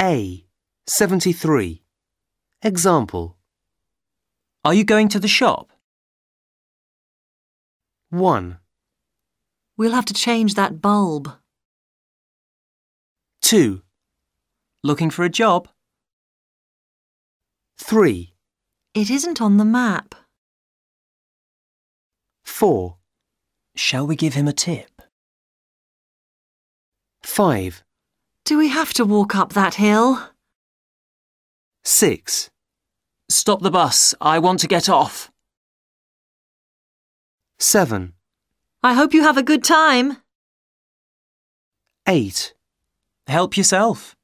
A. 73. Example Are you going to the shop? 1, We'll have to change that bulb. 2, Looking for a job? 3, It isn't on the map. 4, Shall we give him a tip? 5, Do we have to walk up that hill? 6, Stop the bus. I want to get off. 7, I hope you have a good time. 8. Help yourself.